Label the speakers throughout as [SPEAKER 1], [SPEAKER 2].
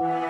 [SPEAKER 1] Bye.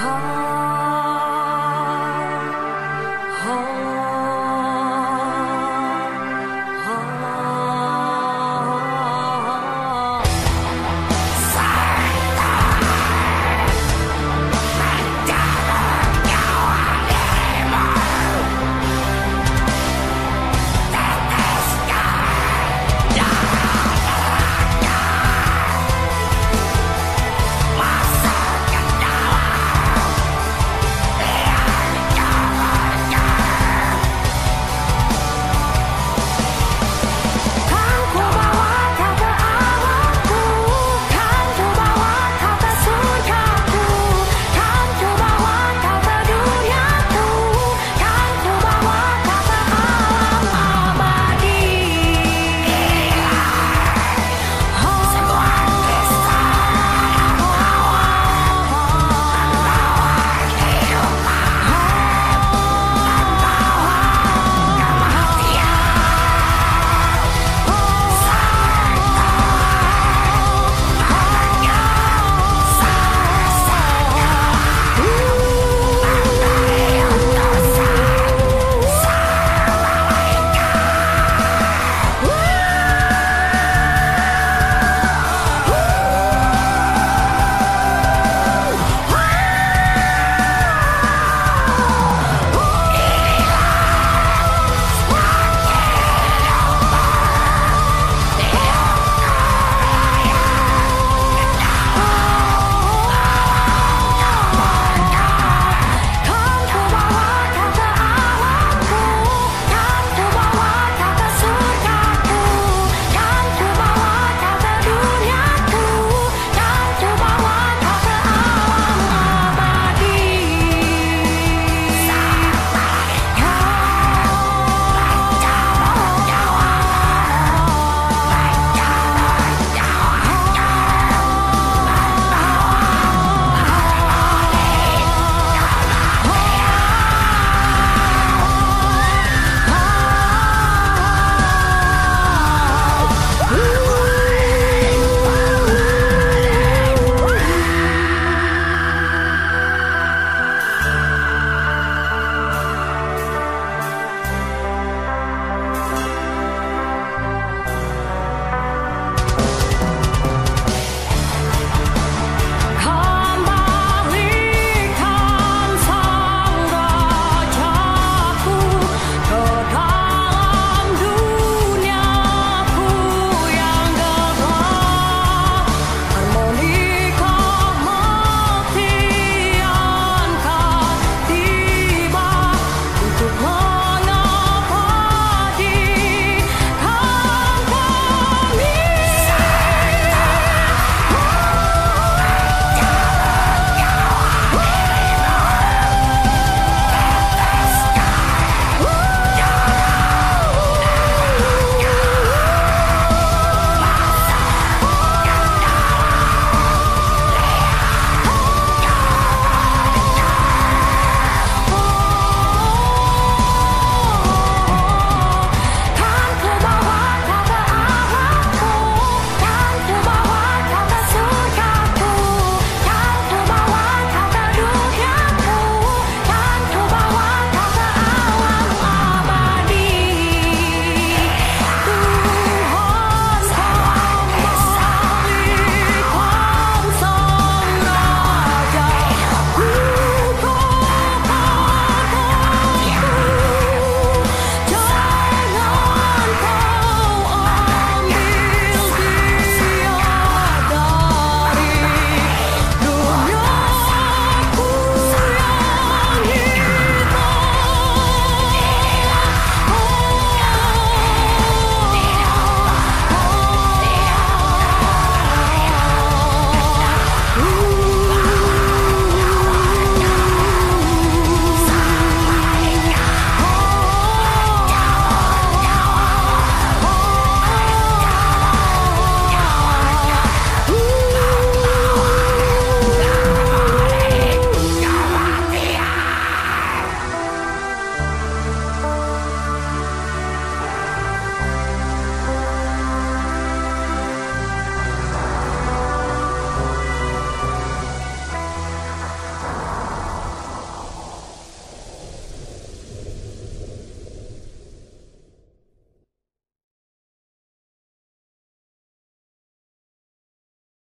[SPEAKER 1] heart.